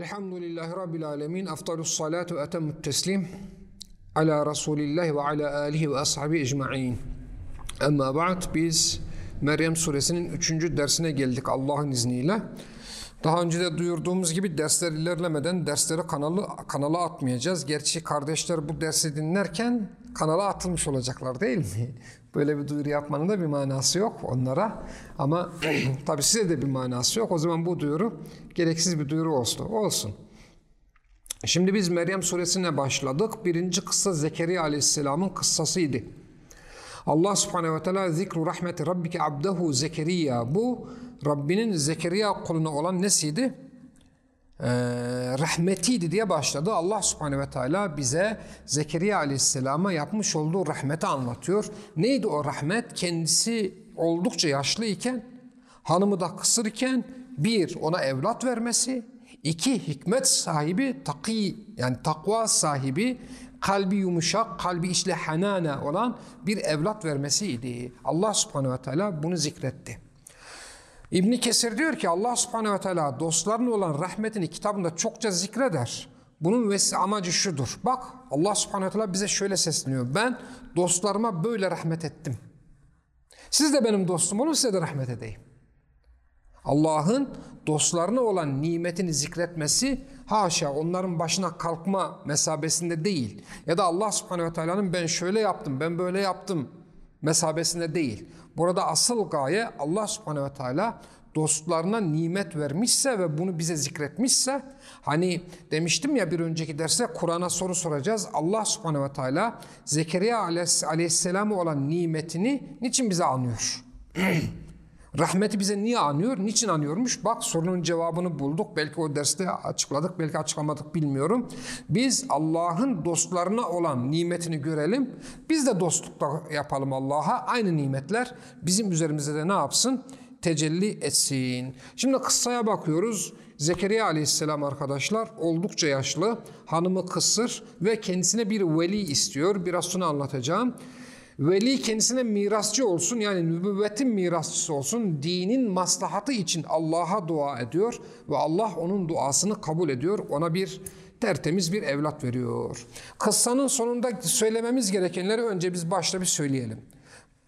Elhamdülillahi Rabbil Alemin. Afdalus salatu ve etemmut teslim. Ala Resulillahi ve ala alihi ve ashabi ecma'in. Ama ba'd biz Meryem suresinin 3. dersine geldik Allah'ın izniyle. Daha önce de duyurduğumuz gibi dersler ilerlemeden dersleri kanalı kanala atmayacağız. Gerçi kardeşler bu dersi dinlerken kanala atılmış olacaklar değil mi? Böyle bir duyuru yapmanın da bir manası yok onlara. Ama tabii size de bir manası yok. O zaman bu duyuru gereksiz bir duyuru olsun. Olsun. Şimdi biz Meryem suresine başladık. Birinci kıssa Zekeriya aleyhisselamın kıssasıydı. Allah subhanehu ve teala zikru rahmeti rabbike abdehu Zekeriya. Bu Rabbinin Zekeriya kuluna olan nesiydi? Ee, rahmetiydi diye başladı. Allah subhanehu ve teala bize Zekeriya aleyhisselama yapmış olduğu rahmeti anlatıyor. Neydi o rahmet? Kendisi oldukça yaşlı iken, hanımı da kısır iken bir ona evlat vermesi, iki hikmet sahibi, taki yani takva sahibi, kalbi yumuşak, kalbi içli hanane olan bir evlat vermesiydi. Allah subhanehu ve teala bunu zikretti. İbni Kesir diyor ki Allah subhanehu ve teala dostlarına olan rahmetini kitabında çokça zikreder. Bunun amacı şudur. Bak Allah subhanehu ve teala bize şöyle sesleniyor. Ben dostlarıma böyle rahmet ettim. Siz de benim dostum olun size de rahmet edeyim. Allah'ın dostlarına olan nimetini zikretmesi haşa onların başına kalkma mesabesinde değil. Ya da Allah subhanehu ve teala'nın ben şöyle yaptım, ben böyle yaptım mesabesinde değil. Burada asıl gaye Allah subhanehu ve teala dostlarına nimet vermişse ve bunu bize zikretmişse hani demiştim ya bir önceki derste Kur'an'a soru soracağız. Allah subhanehu ve teala Zekeriya aleyhisselamı olan nimetini niçin bize anıyor? Rahmeti bize niye anıyor? Niçin anıyormuş? Bak sorunun cevabını bulduk. Belki o derste açıkladık, belki açıklamadık bilmiyorum. Biz Allah'ın dostlarına olan nimetini görelim. Biz de dostlukla yapalım Allah'a. Aynı nimetler bizim üzerimizde de ne yapsın? Tecelli etsin. Şimdi kıssaya bakıyoruz. Zekeriya aleyhisselam arkadaşlar oldukça yaşlı, hanımı kısır ve kendisine bir veli istiyor. Biraz sonra anlatacağım. Veli kendisine mirasçı olsun yani nübüvvetin mirasçısı olsun dinin maslahatı için Allah'a dua ediyor ve Allah onun duasını kabul ediyor ona bir tertemiz bir evlat veriyor. Kıssanın sonunda söylememiz gerekenleri önce biz başta bir söyleyelim.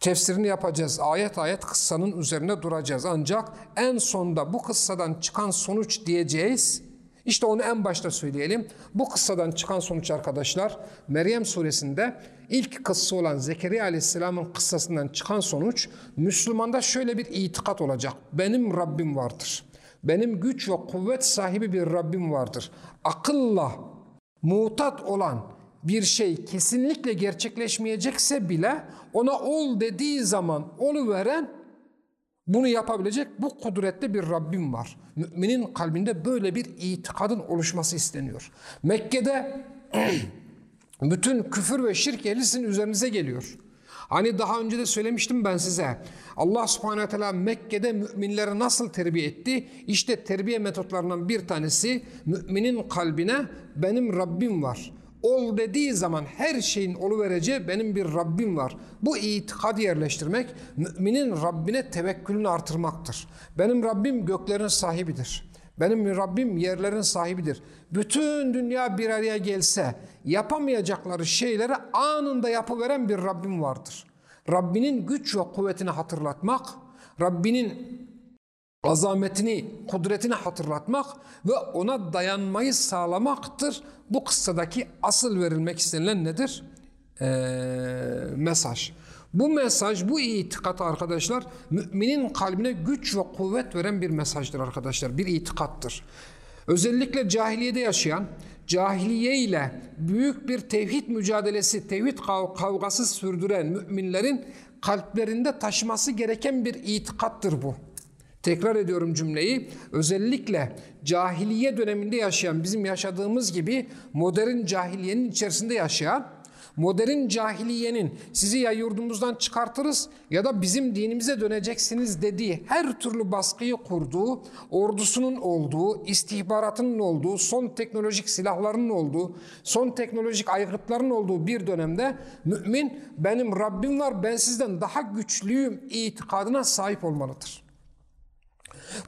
Tefsirini yapacağız. Ayet ayet kıssanın üzerine duracağız. Ancak en sonda bu kıssadan çıkan sonuç diyeceğiz. İşte onu en başta söyleyelim. Bu kıssadan çıkan sonuç arkadaşlar Meryem suresinde ilk kıssa olan Zekeriya aleyhisselamın kıssasından çıkan sonuç Müslümanda şöyle bir itikat olacak. Benim Rabbim vardır. Benim güç ve kuvvet sahibi bir Rabbim vardır. Akılla mutat olan bir şey kesinlikle gerçekleşmeyecekse bile ona ol dediği zaman onu veren bunu yapabilecek bu kudretli bir Rabbim var. Müminin kalbinde böyle bir itikadın oluşması isteniyor. Mekke'de bütün küfür ve şirk ehlisinin üzerinize geliyor. Hani daha önce de söylemiştim ben size. Allah subhanehu teala Mekke'de müminleri nasıl terbiye etti? İşte terbiye metotlarından bir tanesi müminin kalbine benim Rabbim var ol dediği zaman her şeyin oluvereceği benim bir Rabbim var. Bu itikad yerleştirmek müminin Rabbine tevekkülünü artırmaktır. Benim Rabbim göklerin sahibidir. Benim Rabbim yerlerin sahibidir. Bütün dünya bir araya gelse yapamayacakları şeyleri anında yapıveren bir Rabbim vardır. Rabbinin güç ve kuvvetini hatırlatmak, Rabbinin azametini, kudretini hatırlatmak ve ona dayanmayı sağlamaktır. Bu kıssadaki asıl verilmek istenilen nedir? Ee, mesaj. Bu mesaj, bu itikat arkadaşlar müminin kalbine güç ve kuvvet veren bir mesajdır arkadaşlar. Bir itikattır. Özellikle cahiliyede yaşayan, cahiliye ile büyük bir tevhid mücadelesi, tevhid kavgası sürdüren müminlerin kalplerinde taşıması gereken bir itikattır bu. Tekrar ediyorum cümleyi. Özellikle cahiliye döneminde yaşayan, bizim yaşadığımız gibi modern cahiliyenin içerisinde yaşayan, modern cahiliyenin sizi ya yurdumuzdan çıkartırız ya da bizim dinimize döneceksiniz dediği her türlü baskıyı kurduğu, ordusunun olduğu, istihbaratının olduğu, son teknolojik silahlarının olduğu, son teknolojik aygıtların olduğu bir dönemde mümin benim Rabbim var ben sizden daha güçlüyüm itikadına sahip olmalıdır.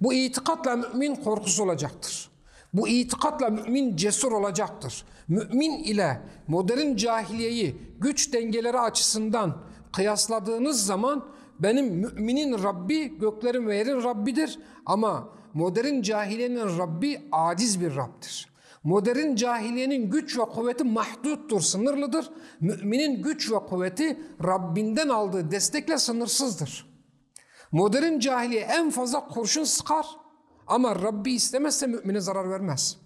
Bu itikatla mümin korkusu olacaktır. Bu itikatla mümin cesur olacaktır. Mümin ile modern cahiliyeyi güç dengeleri açısından kıyasladığınız zaman benim müminin Rabbi göklerin ve yerin Rabbidir ama modern cahiliyenin Rabbi aciz bir Rab'dir. Modern cahiliyenin güç ve kuvveti mahduttur, sınırlıdır. Müminin güç ve kuvveti Rabbinden aldığı destekle sınırsızdır. Modern cahiliye en fazla kurşun sıkar ama Rabbi istemezse mümine zarar vermez.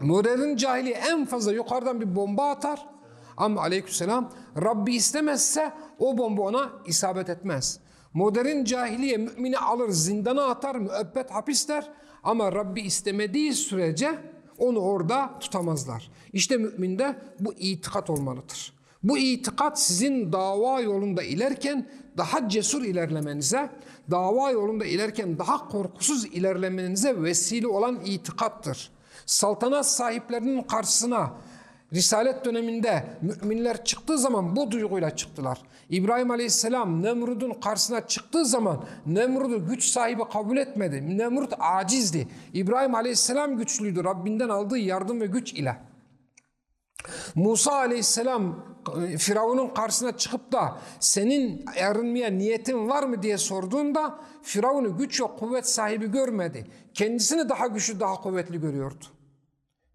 Modern cahiliye en fazla yukarıdan bir bomba atar ama aleykümselam Rabbi istemezse o bomba ona isabet etmez. Modern cahiliye mümini alır zindana atar müebbet hapisler ama Rabbi istemediği sürece onu orada tutamazlar. İşte müminde bu itikat olmalıdır. Bu itikat sizin dava yolunda ilerken daha cesur ilerlemenize, dava yolunda ilerken daha korkusuz ilerlemenize vesile olan itikattır. Saltanat sahiplerinin karşısına Risalet döneminde müminler çıktığı zaman bu duyguyla çıktılar. İbrahim Aleyhisselam Nemrud'un karşısına çıktığı zaman Nemrud'u güç sahibi kabul etmedi. Nemrut acizdi. İbrahim Aleyhisselam güçlüydü Rabbinden aldığı yardım ve güç ile. Musa aleyhisselam e, Firavun'un karşısına çıkıp da senin arınmaya niyetin var mı diye sorduğunda Firavun'u güç ve kuvvet sahibi görmedi. Kendisini daha güçlü, daha kuvvetli görüyordu.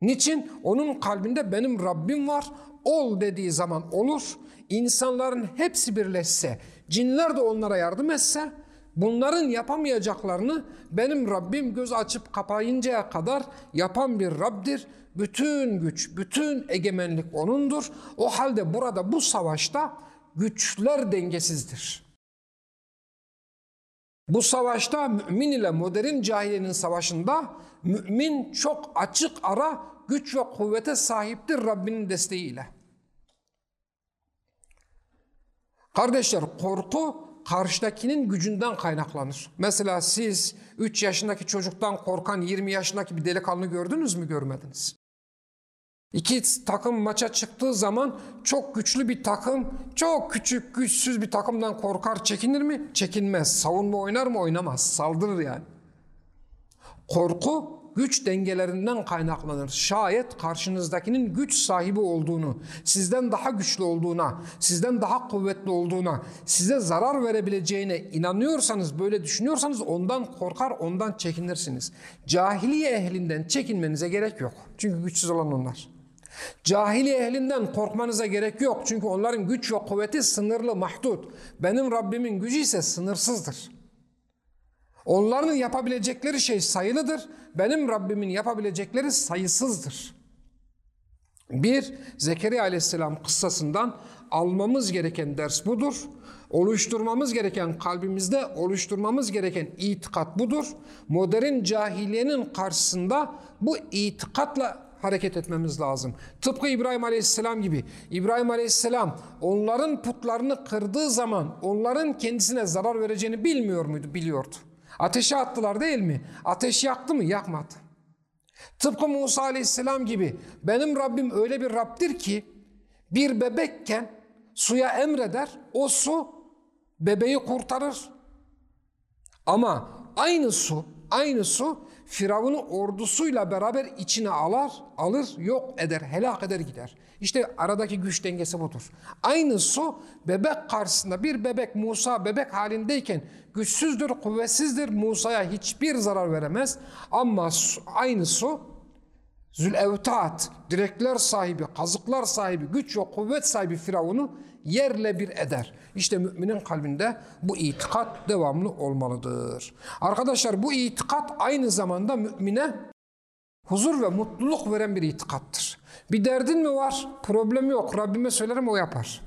Niçin? Onun kalbinde benim Rabbim var. Ol dediği zaman olur. İnsanların hepsi birleşse, cinler de onlara yardım etse, bunların yapamayacaklarını benim Rabbim göz açıp kapayıncaya kadar yapan bir Rab'dir. Bütün güç, bütün egemenlik O'nundur. O halde burada bu savaşta güçler dengesizdir. Bu savaşta mümin ile modern cahiliyenin savaşında mümin çok açık ara güç ve kuvvete sahiptir Rabbinin desteğiyle. Kardeşler korku karşıdakinin gücünden kaynaklanır. Mesela siz 3 yaşındaki çocuktan korkan 20 yaşındaki bir delikanlı gördünüz mü görmediniz? İki takım maça çıktığı zaman çok güçlü bir takım, çok küçük, güçsüz bir takımdan korkar, çekinir mi? Çekinmez. Savunma oynar mı? Oynamaz. Saldırır yani. Korku güç dengelerinden kaynaklanır. Şayet karşınızdakinin güç sahibi olduğunu, sizden daha güçlü olduğuna, sizden daha kuvvetli olduğuna, size zarar verebileceğine inanıyorsanız, böyle düşünüyorsanız ondan korkar, ondan çekinirsiniz. Cahiliye ehlinden çekinmenize gerek yok. Çünkü güçsüz olan onlar. Cahiliye ehlinden korkmanıza gerek yok. Çünkü onların güç ve kuvveti sınırlı, mahdut. Benim Rabbimin gücü ise sınırsızdır. Onların yapabilecekleri şey sayılıdır. Benim Rabbimin yapabilecekleri sayısızdır. Bir, Zekeriya aleyhisselam kıssasından almamız gereken ders budur. Oluşturmamız gereken kalbimizde oluşturmamız gereken itikat budur. Modern cahiliyenin karşısında bu itikatla hareket etmemiz lazım. Tıpkı İbrahim Aleyhisselam gibi. İbrahim Aleyhisselam onların putlarını kırdığı zaman onların kendisine zarar vereceğini bilmiyor muydu? Biliyordu. Ateşe attılar değil mi? Ateş yaktı mı? Yakmadı. Tıpkı Musa Aleyhisselam gibi benim Rabbim öyle bir Rabbdir ki bir bebekken suya emreder o su bebeği kurtarır. Ama aynı su, aynı su Firavun'u ordusuyla beraber içine alar, alır, yok eder, helak eder gider. İşte aradaki güç dengesi budur. Aynı su bebek karşısında bir bebek Musa bebek halindeyken güçsüzdür, kuvvetsizdir. Musa'ya hiçbir zarar veremez. Ama aynı su Zülevtat, direkler sahibi, kazıklar sahibi, güç ve kuvvet sahibi Firavun'u yerle bir eder. İşte müminin kalbinde bu itikat devamlı olmalıdır. Arkadaşlar bu itikat aynı zamanda mümine huzur ve mutluluk veren bir itikattır. Bir derdin mi var? Problem yok. Rabbime söylerim o yapar.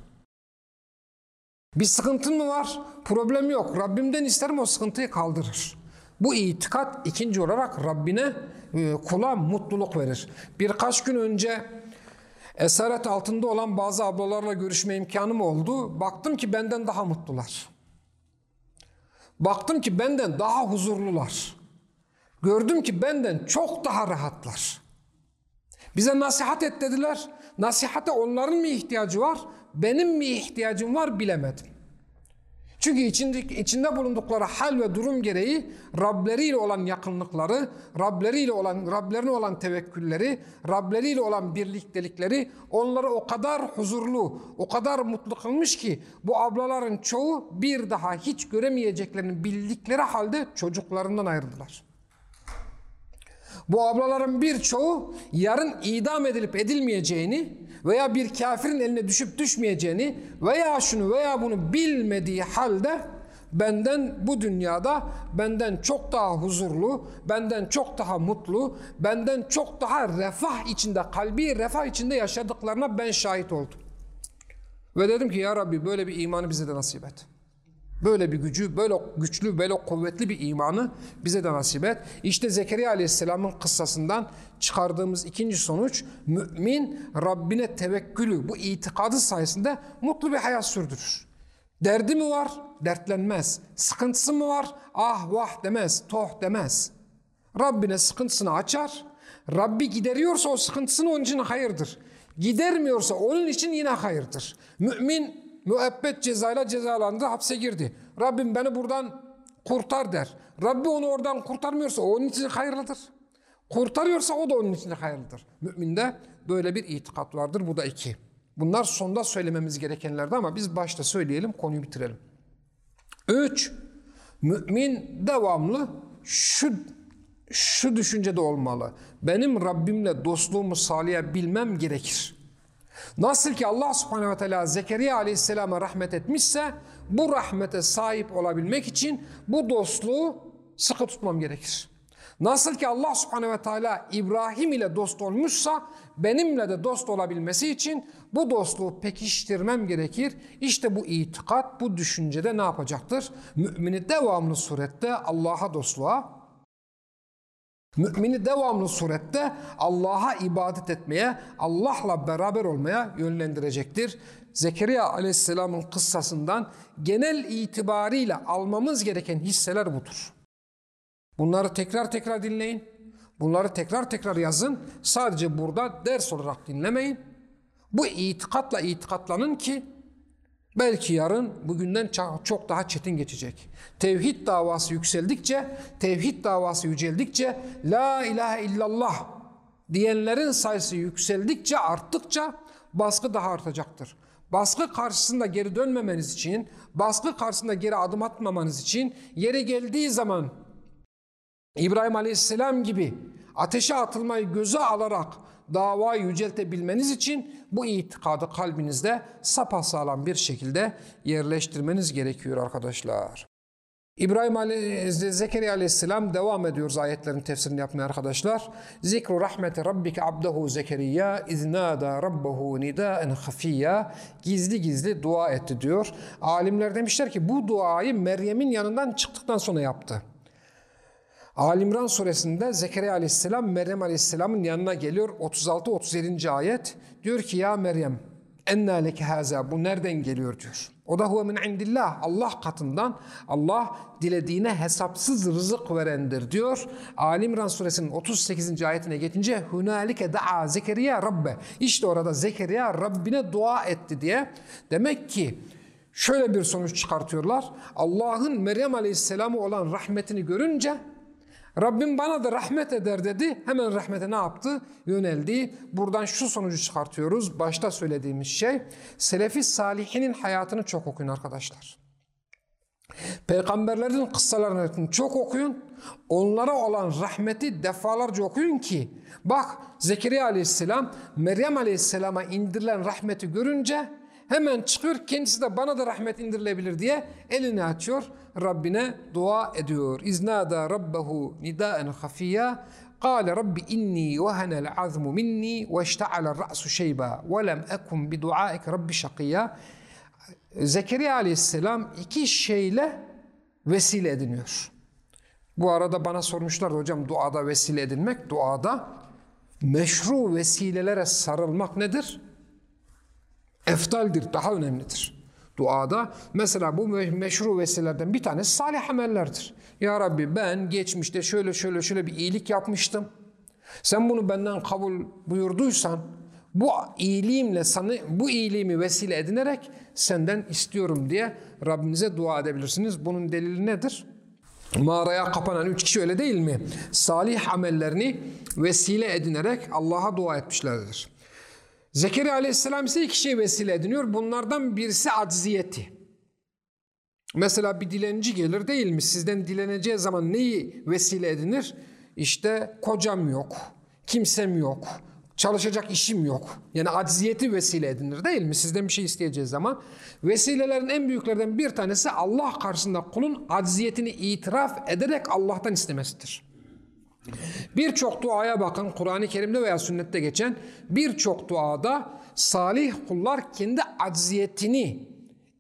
Bir sıkıntın mı var? Problem yok. Rabbimden isterim o sıkıntıyı kaldırır. Bu itikat ikinci olarak Rabbine e, kula mutluluk verir. Birkaç gün önce esaret altında olan bazı ablalarla görüşme imkanım oldu. Baktım ki benden daha mutlular. Baktım ki benden daha huzurlular. Gördüm ki benden çok daha rahatlar. Bize nasihat et dediler. Nasihate onların mı ihtiyacı var, benim mi ihtiyacım var bilemedim. Çünkü içinde, içinde bulundukları hal ve durum gereği Rableriyle olan yakınlıkları, Rableriyle olan, Rablerine olan tevekkülleri, Rableriyle olan birliktelikleri onları o kadar huzurlu, o kadar mutlu kılmış ki bu ablaların çoğu bir daha hiç göremeyeceklerini bildikleri halde çocuklarından ayrıldılar. Bu ablaların birçoğu yarın idam edilip edilmeyeceğini veya bir kafirin eline düşüp düşmeyeceğini veya şunu veya bunu bilmediği halde benden bu dünyada benden çok daha huzurlu, benden çok daha mutlu, benden çok daha refah içinde, kalbi refah içinde yaşadıklarına ben şahit oldum. Ve dedim ki ya Rabbi böyle bir imanı bize de nasip et. Böyle bir gücü, böyle güçlü, böyle kuvvetli bir imanı bize de nasip et. İşte Zekeriya Aleyhisselam'ın kıssasından çıkardığımız ikinci sonuç mümin Rabbine tevekkülü, bu itikadı sayesinde mutlu bir hayat sürdürür. Derdi mi var? Dertlenmez. Sıkıntısı mı var? Ah vah demez, toh demez. Rabbine sıkıntısını açar. Rabbi gideriyorsa o sıkıntısını onun için hayırdır. Gidermiyorsa onun için yine hayırdır. Mümin müebbet cezayla cezalandı, hapse girdi. Rabbim beni buradan kurtar der. Rabbi onu oradan kurtarmıyorsa onun için hayırlıdır. Kurtarıyorsa o da onun için hayırlıdır. Müminde böyle bir itikat vardır. Bu da iki. Bunlar sonda söylememiz gerekenlerdi ama biz başta söyleyelim, konuyu bitirelim. Üç, mümin devamlı şu şu düşüncede olmalı. Benim Rabbimle dostluğumu sağlayabilmem gerekir. Nasıl ki Allah subhanehu ve teala Zekeriya aleyhisselama rahmet etmişse bu rahmete sahip olabilmek için bu dostluğu sıkı tutmam gerekir. Nasıl ki Allah subhanehu ve teala İbrahim ile dost olmuşsa benimle de dost olabilmesi için bu dostluğu pekiştirmem gerekir. İşte bu itikat, bu düşüncede ne yapacaktır? Mümini devamlı surette Allah'a dostluğa Mümini devamlı surette Allah'a ibadet etmeye, Allah'la beraber olmaya yönlendirecektir. Zekeriya aleyhisselamın kıssasından genel itibariyle almamız gereken hisseler budur. Bunları tekrar tekrar dinleyin. Bunları tekrar tekrar yazın. Sadece burada ders olarak dinlemeyin. Bu itikatla itikatlanın ki Belki yarın bugünden çok daha çetin geçecek. Tevhid davası yükseldikçe, tevhid davası yüceldikçe, La ilahe illallah diyenlerin sayısı yükseldikçe, arttıkça baskı daha artacaktır. Baskı karşısında geri dönmemeniz için, baskı karşısında geri adım atmamanız için yeri geldiği zaman İbrahim Aleyhisselam gibi ateşe atılmayı göze alarak davayı yüceltebilmeniz için bu itikadı kalbinizde sapasağlam bir şekilde yerleştirmeniz gerekiyor arkadaşlar. İbrahim Ali, Zekeriya Aleyhisselam devam ediyoruz ayetlerin tefsirini yapmaya arkadaşlar. Zikru rahmeti rabbike abdehu Zekeriya iznada rabbehu nidaen hafiyya gizli gizli dua etti diyor. Alimler demişler ki bu duayı Meryem'in yanından çıktıktan sonra yaptı. Alimran suresinde Zekeriya aleyhisselam Meryem aleyhisselamın yanına geliyor. 36-37. ayet diyor ki ya Meryem enna leke haza bu nereden geliyor diyor. O da huve min indillah Allah katından Allah dilediğine hesapsız rızık verendir diyor. Ali İmran suresinin 38. ayetine geçince hunalike daa Zekeriya Rabbe. İşte orada Zekeriya Rabbine dua etti diye. Demek ki şöyle bir sonuç çıkartıyorlar. Allah'ın Meryem Aleyhisselam'a olan rahmetini görünce Rabbim bana da rahmet eder dedi. Hemen rahmete ne yaptı? Yöneldi. Buradan şu sonucu çıkartıyoruz. Başta söylediğimiz şey Selefi Salihinin hayatını çok okuyun arkadaşlar. Peygamberlerin kıssalarını çok okuyun. Onlara olan rahmeti defalarca okuyun ki bak Zekeriya aleyhisselam Meryem aleyhisselama indirilen rahmeti görünce hemen çıkıyor kendisi de bana da rahmet indirilebilir diye elini açıyor Rabbine dua ediyor. İznada rabbehu nidaen hafiyya قال رب إني وهن العظم مني واشتعل الرأس شيبا ولم أكن بدعائك رب شقيا Zekeriya aleyhisselam iki şeyle vesile ediniyor. Bu arada bana sormuşlar hocam duada vesile edinmek, duada meşru vesilelere sarılmak nedir? Eftaldir, daha önemlidir duada. Mesela bu meşru vesilelerden bir tanesi salih amellerdir. Ya Rabbi ben geçmişte şöyle şöyle şöyle bir iyilik yapmıştım. Sen bunu benden kabul buyurduysan bu iyiliğimle sana bu iyiliğimi vesile edinerek senden istiyorum diye Rabbinize dua edebilirsiniz. Bunun delili nedir? Mağaraya kapanan üç kişi öyle değil mi? Salih amellerini vesile edinerek Allah'a dua etmişlerdir. Zekeriya aleyhisselam ise iki şey vesile ediniyor. Bunlardan birisi acziyeti. Mesela bir dilenci gelir değil mi? Sizden dileneceği zaman neyi vesile edinir? İşte kocam yok, kimsem yok, çalışacak işim yok. Yani acziyeti vesile edinir değil mi? Sizden bir şey isteyeceği zaman. Vesilelerin en büyüklerden bir tanesi Allah karşısında kulun acziyetini itiraf ederek Allah'tan istemesidir. Birçok duaya bakın Kur'an-ı Kerim'de veya sünnette geçen birçok duada salih kullar kendi acziyetini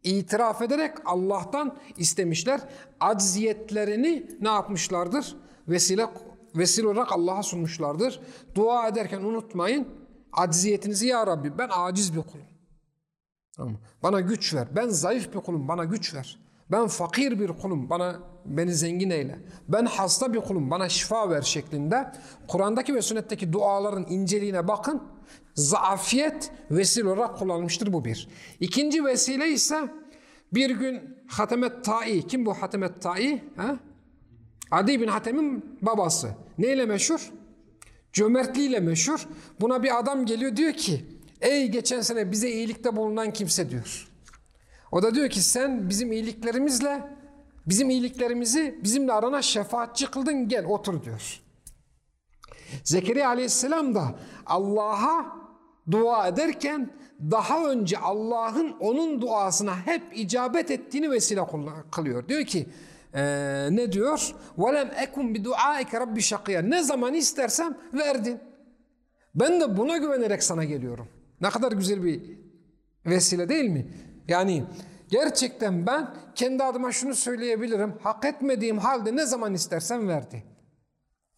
itiraf ederek Allah'tan istemişler. Acziyetlerini ne yapmışlardır? Vesile vesile olarak Allah'a sunmuşlardır. Dua ederken unutmayın acziyetinizi ya Rabbi ben aciz bir kulum. Bana güç ver. Ben zayıf bir kulum. Bana güç ver. Ben fakir bir kulum. Bana beni zengin eyle. Ben hasta bir kulum. Bana şifa ver şeklinde. Kur'an'daki ve sünnetteki duaların inceliğine bakın. Zaafiyet vesile olarak kullanılmıştır bu bir. İkinci vesile ise bir gün Hatemet Ta'i. Kim bu Hatemet Ta'i? Ha? Adi bin Hatem'in babası. Neyle meşhur? Cömertliğiyle meşhur. Buna bir adam geliyor diyor ki ey geçen sene bize iyilikte bulunan kimse diyor. O da diyor ki sen bizim iyiliklerimizle bizim iyiliklerimizi bizimle arana şefaatçi kıldın gel otur diyor. Zekeriya aleyhisselam da Allah'a dua ederken daha önce Allah'ın onun duasına hep icabet ettiğini vesile kılıyor. Diyor ki ee, ne diyor? وَلَمْ اَكُمْ بِدُعَائِكَ رَبِّ شَقِيًا Ne zaman istersem verdin. Ben de buna güvenerek sana geliyorum. Ne kadar güzel bir vesile değil mi? Yani gerçekten ben kendi adıma şunu söyleyebilirim. Hak etmediğim halde ne zaman istersem verdi.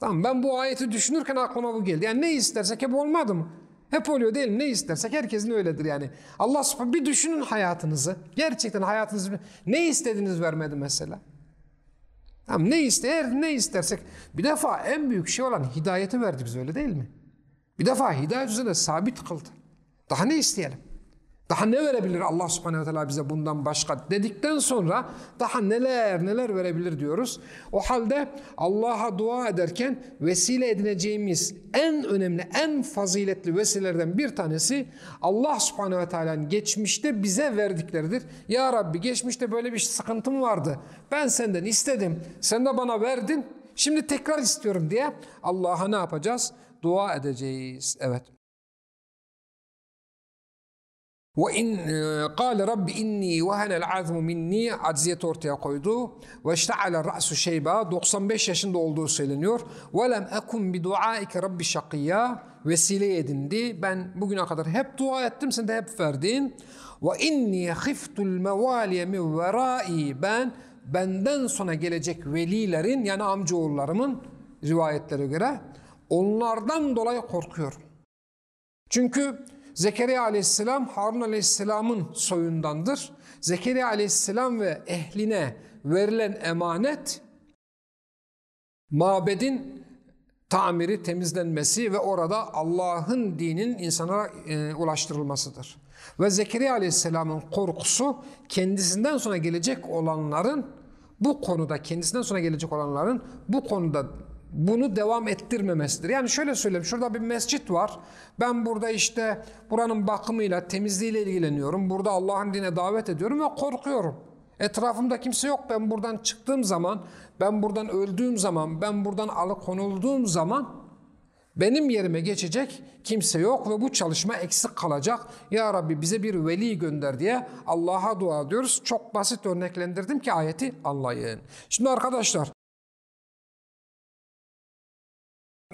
Tamam ben bu ayeti düşünürken aklıma bu geldi. Yani ne istersek hep olmadı mı? Hep oluyor değil mi? Ne istersek herkesin öyledir yani. Allah bir düşünün hayatınızı. Gerçekten hayatınızı ne istediniz vermedi mesela. Tamam ne ister ne istersek. Bir defa en büyük şey olan hidayeti verdi bize öyle değil mi? Bir defa hidayet üzerine sabit kıldı. Daha ne isteyelim? Daha ne verebilir Allah subhanehu ve teala bize bundan başka dedikten sonra daha neler neler verebilir diyoruz. O halde Allah'a dua ederken vesile edineceğimiz en önemli, en faziletli vesilelerden bir tanesi Allah subhanehu ve teala'nın geçmişte bize verdikleridir. Ya Rabbi geçmişte böyle bir sıkıntım vardı. Ben senden istedim. Sen de bana verdin. Şimdi tekrar istiyorum diye Allah'a ne yapacağız? Dua edeceğiz. Evet. وإن قال رب إني وهن العظم minni acziyet ortaya koydu. Ve işte'ale ra'su şeyba 95 yaşında olduğu söyleniyor. Ve lem ekun bi duaike rabbi şakiyya vesile edindi. Ben bugüne kadar hep dua ettim sen de hep verdin. Ve inni khiftul mevaliye min verai ben benden sonra gelecek velilerin yani amcaoğullarımın rivayetlere göre onlardan dolayı korkuyorum. Çünkü Zekeriya aleyhisselam Harun aleyhisselamın soyundandır. Zekeriya aleyhisselam ve ehline verilen emanet mabedin tamiri, temizlenmesi ve orada Allah'ın dininin insana e, ulaştırılmasıdır. Ve Zekeriya aleyhisselamın korkusu kendisinden sonra gelecek olanların bu konuda kendisinden sonra gelecek olanların bu konuda bunu devam ettirmemesidir. Yani şöyle söyleyeyim şurada bir mescit var. Ben burada işte buranın bakımıyla temizliğiyle ilgileniyorum. Burada Allah'ın dine davet ediyorum ve korkuyorum. Etrafımda kimse yok. Ben buradan çıktığım zaman, ben buradan öldüğüm zaman, ben buradan alıkonulduğum zaman benim yerime geçecek kimse yok ve bu çalışma eksik kalacak. Ya Rabbi bize bir veli gönder diye Allah'a dua ediyoruz. Çok basit örneklendirdim ki ayeti anlayın. Şimdi arkadaşlar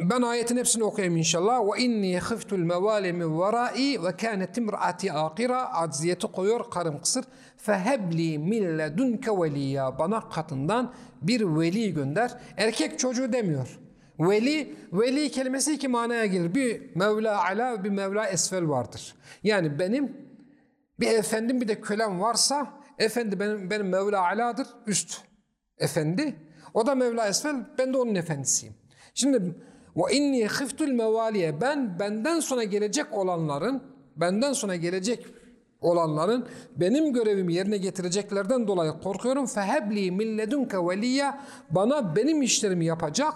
Ben ayetin hepsini okuyayım inşallah. Ve inni khiftul mevali min verai ve kânet imraati akira. Acziyeti koyuyor karım kısır. Fehebli min ledunke veliyya. Bana katından bir veli gönder. Erkek çocuğu demiyor. Veli, veli kelimesi iki manaya gelir. Bir Mevla ala bir Mevla esfel vardır. Yani benim bir efendim bir de kölem varsa efendi benim, benim Mevla aladır üst efendi. O da Mevla esfel ben de onun efendisiyim. Şimdi Ve inni khiftul mevaliye ben benden sonra gelecek olanların benden sonra gelecek olanların benim görevimi yerine getireceklerden dolayı korkuyorum. Fehebli min ledunke veliye bana benim işlerimi yapacak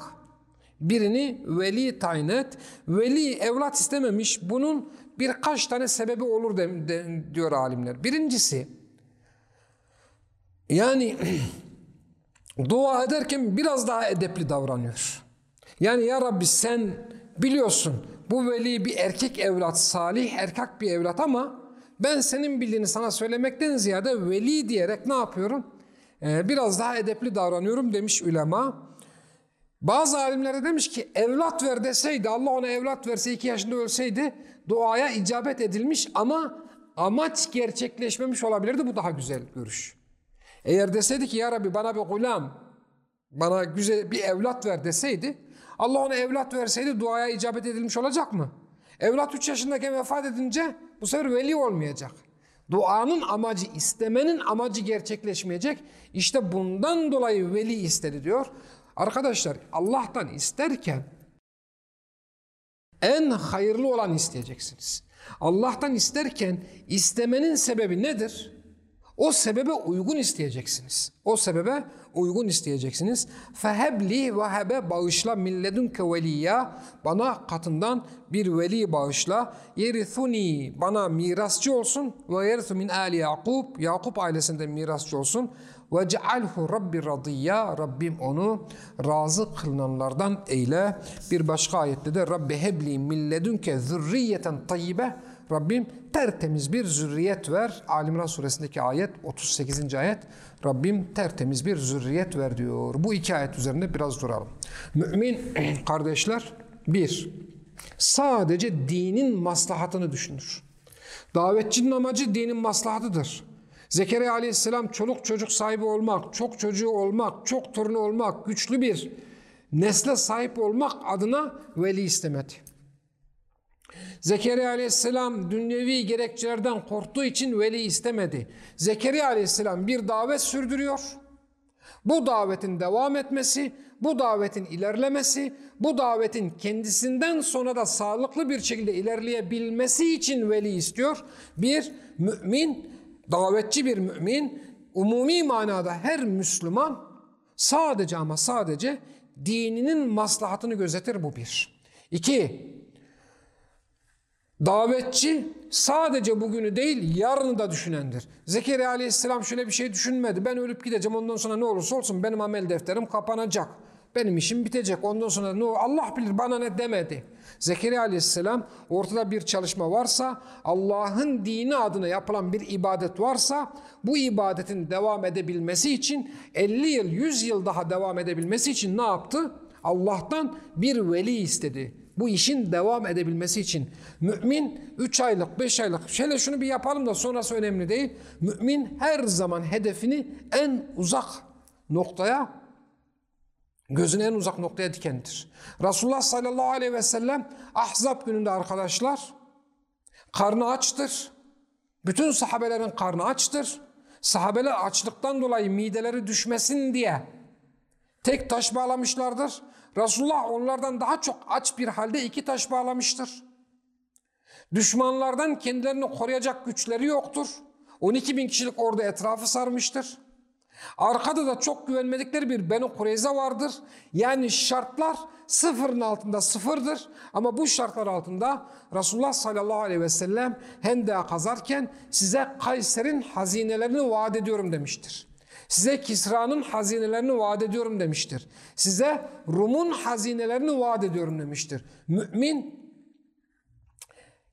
birini veli tayin et. Veli evlat istememiş. Bunun birkaç tane sebebi olur de, de, diyor alimler. Birincisi yani dua ederken biraz daha edepli davranıyor. Yani ya Rabbi sen biliyorsun bu veli bir erkek evlat, salih erkek bir evlat ama ben senin bildiğini sana söylemekten ziyade veli diyerek ne yapıyorum? Ee, biraz daha edepli davranıyorum demiş ulema. Bazı alimler de demiş ki evlat ver deseydi Allah ona evlat verse iki yaşında ölseydi duaya icabet edilmiş ama amaç gerçekleşmemiş olabilirdi. Bu daha güzel görüş. Eğer deseydi ki ya Rabbi bana bir gulam, bana güzel bir evlat ver deseydi Allah ona evlat verseydi duaya icabet edilmiş olacak mı? Evlat 3 yaşındayken vefat edince bu sefer veli olmayacak. Duanın amacı, istemenin amacı gerçekleşmeyecek. İşte bundan dolayı veli istedi diyor. Arkadaşlar Allah'tan isterken en hayırlı olan isteyeceksiniz. Allah'tan isterken istemenin sebebi nedir? O sebebe uygun isteyeceksiniz. O sebebe uygun isteyeceksiniz. Fehebli ve hebe bağışla milledunke veliyya bana katından bir veli bağışla. Yerithuni bana mirasçı olsun ve yerithu min ali Yakub Yakup ailesinde mirasçı olsun. Ve cealhu rabbi radiyya Rabbim onu razı kılınanlardan eyle. Bir başka ayette de Rabbi hebli milledunke zürriyeten tayyibe Rabbim tertemiz bir zürriyet ver. Alimran suresindeki ayet 38. ayet. Rabbim tertemiz bir zürriyet ver diyor. Bu iki ayet üzerinde biraz duralım. Mümin kardeşler bir, sadece dinin maslahatını düşünür. Davetçinin amacı dinin maslahatıdır. Zekeriya aleyhisselam çoluk çocuk sahibi olmak, çok çocuğu olmak, çok torunu olmak, güçlü bir nesle sahip olmak adına veli istemedi. Zekeriya aleyhisselam dünyevi gerekçelerden korktuğu için veli istemedi. Zekeriya aleyhisselam bir davet sürdürüyor. Bu davetin devam etmesi, bu davetin ilerlemesi, bu davetin kendisinden sonra da sağlıklı bir şekilde ilerleyebilmesi için veli istiyor. Bir mümin, davetçi bir mümin, umumi manada her Müslüman sadece ama sadece dininin maslahatını gözetir bu bir. İki, Davetçi sadece bugünü değil yarını da düşünendir. Zekeriya aleyhisselam şöyle bir şey düşünmedi. Ben ölüp gideceğim ondan sonra ne olursa olsun benim amel defterim kapanacak. Benim işim bitecek ondan sonra ne olur Allah bilir bana ne demedi. Zekeriya aleyhisselam ortada bir çalışma varsa Allah'ın dini adına yapılan bir ibadet varsa bu ibadetin devam edebilmesi için 50 yıl 100 yıl daha devam edebilmesi için ne yaptı? Allah'tan bir veli istedi bu işin devam edebilmesi için. Mümin 3 aylık, 5 aylık şöyle şunu bir yapalım da sonrası önemli değil. Mümin her zaman hedefini en uzak noktaya, gözünü en uzak noktaya dikendir. Resulullah sallallahu aleyhi ve sellem Ahzab gününde arkadaşlar karnı açtır. Bütün sahabelerin karnı açtır. Sahabeler açlıktan dolayı mideleri düşmesin diye tek taş bağlamışlardır. Resulullah onlardan daha çok aç bir halde iki taş bağlamıştır. Düşmanlardan kendilerini koruyacak güçleri yoktur. 12 bin kişilik orada etrafı sarmıştır. Arkada da çok güvenmedikleri bir Beni Kureyza vardır. Yani şartlar sıfırın altında sıfırdır. Ama bu şartlar altında Resulullah sallallahu aleyhi ve sellem Hende'ye kazarken size Kayser'in hazinelerini vaat ediyorum demiştir. Size Kisra'nın hazinelerini vaat ediyorum demiştir. Size Rum'un hazinelerini vaat ediyorum demiştir. Mümin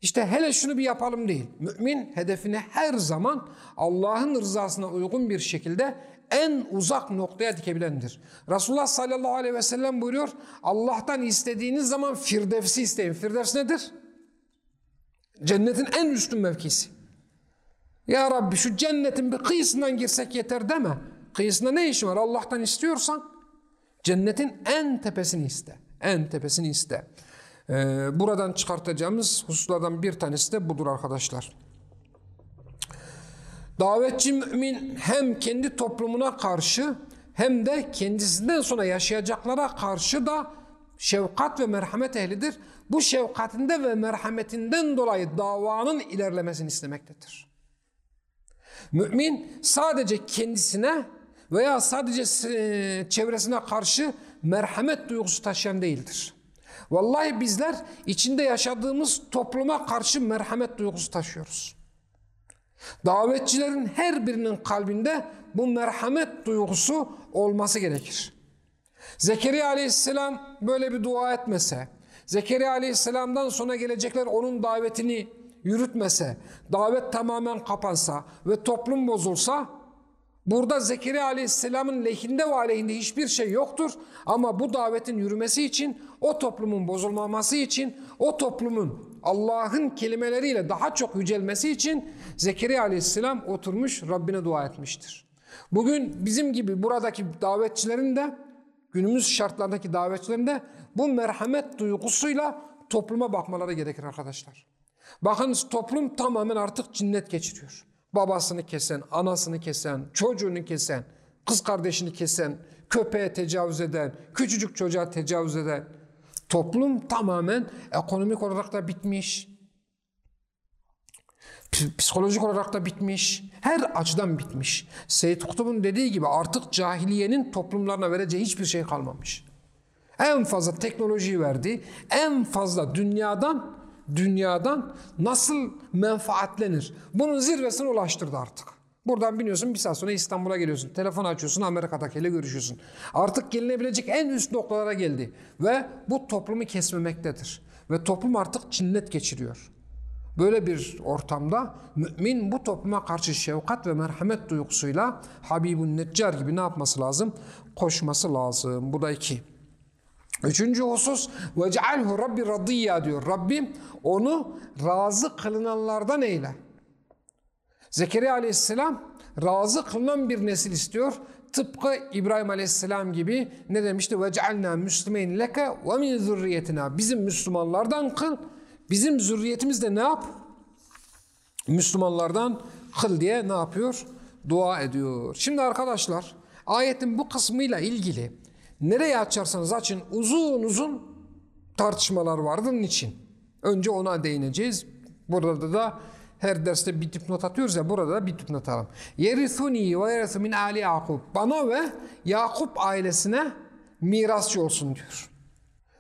işte hele şunu bir yapalım değil. Mümin hedefini her zaman Allah'ın rızasına uygun bir şekilde en uzak noktaya dikebilendir. Resulullah sallallahu aleyhi ve sellem buyuruyor Allah'tan istediğiniz zaman firdevsi isteyin. Firdevs nedir? Cennetin en üstün mevkisi. Ya Rabbi şu cennetin bir kıyısından girsek yeter deme. Kıyısında ne işi var? Allah'tan istiyorsan cennetin en tepesini iste. En tepesini iste. Ee, buradan çıkartacağımız hususlardan bir tanesi de budur arkadaşlar. Davetçi mümin hem kendi toplumuna karşı hem de kendisinden sonra yaşayacaklara karşı da şefkat ve merhamet ehlidir. Bu şefkatinde ve merhametinden dolayı davanın ilerlemesini istemektedir. Mümin sadece kendisine veya sadece çevresine karşı merhamet duygusu taşıyan değildir. Vallahi bizler içinde yaşadığımız topluma karşı merhamet duygusu taşıyoruz. Davetçilerin her birinin kalbinde bu merhamet duygusu olması gerekir. Zekeriya aleyhisselam böyle bir dua etmese, Zekeriya aleyhisselamdan sonra gelecekler onun davetini yürütmese, davet tamamen kapansa ve toplum bozulsa, burada Zekeriya aleyhisselamın lehinde ve aleyhinde hiçbir şey yoktur. Ama bu davetin yürümesi için, o toplumun bozulmaması için, o toplumun Allah'ın kelimeleriyle daha çok yücelmesi için Zekeriya aleyhisselam oturmuş Rabbine dua etmiştir. Bugün bizim gibi buradaki davetçilerin de günümüz şartlarındaki davetçilerin de bu merhamet duygusuyla topluma bakmaları gerekir arkadaşlar. Bakınız toplum tamamen artık cinnet geçiriyor. Babasını kesen, anasını kesen, çocuğunu kesen, kız kardeşini kesen, köpeğe tecavüz eden, küçücük çocuğa tecavüz eden. Toplum tamamen ekonomik olarak da bitmiş. Psikolojik olarak da bitmiş. Her açıdan bitmiş. Seyyid Kutub'un dediği gibi artık cahiliyenin toplumlarına vereceği hiçbir şey kalmamış. En fazla teknolojiyi verdi. En fazla dünyadan dünyadan nasıl menfaatlenir? Bunun zirvesine ulaştırdı artık. Buradan biniyorsun bir saat sonra İstanbul'a geliyorsun. Telefon açıyorsun Amerika'dakiyle görüşüyorsun. Artık gelinebilecek en üst noktalara geldi. Ve bu toplumu kesmemektedir. Ve toplum artık cinnet geçiriyor. Böyle bir ortamda mümin bu topluma karşı şefkat ve merhamet duygusuyla Habibun Neccar gibi ne yapması lazım? Koşması lazım. Bu da iki. Üçüncü husus ve cealhu Rabbi radiyya diyor. Rabbim onu razı kılınanlardan eyle. Zekeriya aleyhisselam razı kılınan bir nesil istiyor. Tıpkı İbrahim aleyhisselam gibi ne demişti? Ve cealna müslümeyn leke ve min zürriyetina. Bizim Müslümanlardan kıl. Bizim zürriyetimiz de ne yap? Müslümanlardan kıl diye ne yapıyor? Dua ediyor. Şimdi arkadaşlar ayetin bu kısmıyla ilgili nereye açarsanız açın uzun uzun tartışmalar vardır. Niçin? Önce ona değineceğiz. Burada da her derste bir dipnot atıyoruz ya burada da bir dipnot alalım. Yerithuni ve yerithu min ali Yakup. Bana ve Yakup ailesine mirasçı olsun diyor.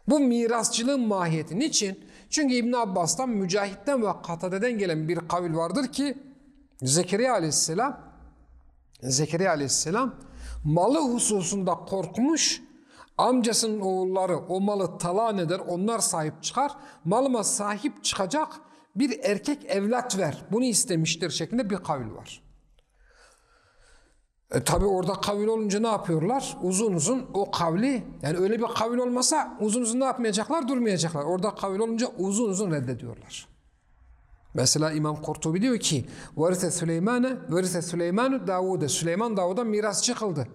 Bu mirasçılığın mahiyeti. Niçin? Çünkü İbn Abbas'tan, Mücahit'ten ve Katade'den gelen bir kavil vardır ki Zekeriya aleyhisselam Zekeriya aleyhisselam malı hususunda korkmuş amcasının oğulları o malı talan eder onlar sahip çıkar malıma sahip çıkacak bir erkek evlat ver bunu istemiştir şeklinde bir kavil var. E, Tabi orada kavil olunca ne yapıyorlar? Uzun uzun o kavli yani öyle bir kavil olmasa uzun uzun ne yapmayacaklar? Durmayacaklar. Orada kavil olunca uzun uzun reddediyorlar. Mesela İmam Kurtubi diyor ki Verise Süleyman'e Verise Süleyman'ı Davud'e Süleyman Davud'a mirasçı kıldı.